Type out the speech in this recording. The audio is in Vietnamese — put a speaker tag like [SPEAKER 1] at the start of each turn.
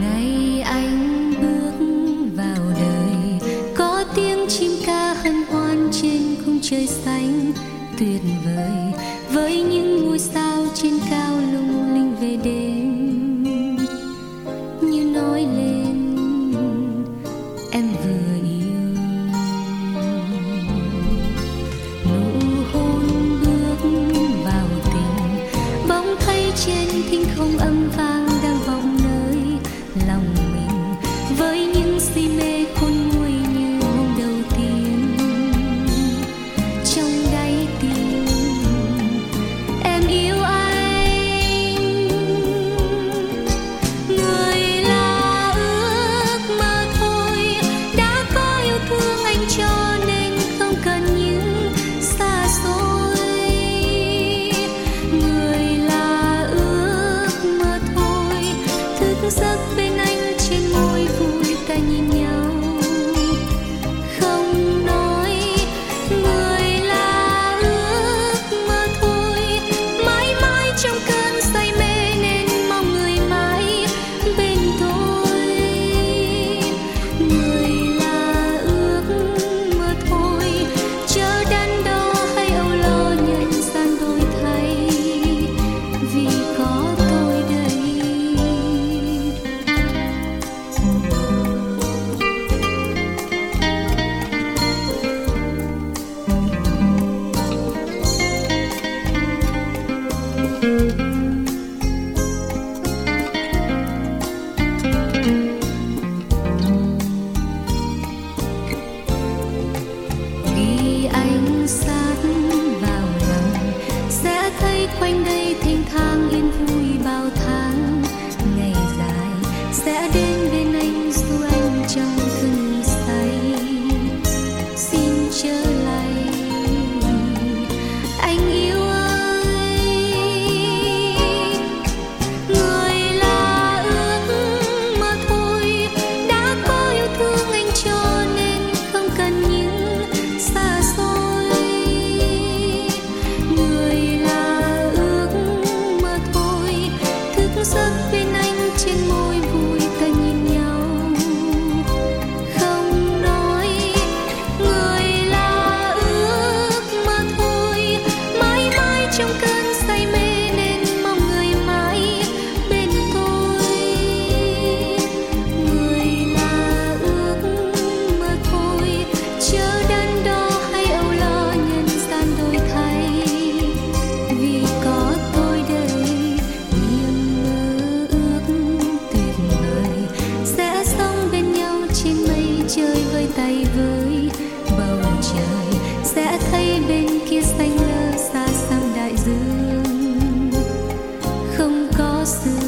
[SPEAKER 1] ngày anh bước vào đời, có tiếng chim ca hân hoan trên khung trời xanh. Tuyệt vời, với những ngôi sao trên cao lung linh về đêm. Như nói lên, em vừa quanh đây thênh thang yên vui bao tháng. Ngày dài sẽ đến đôi tay với bầu trời. Sẽ thấy bên kia xanh lơ xa xăm đại dương. Không có sự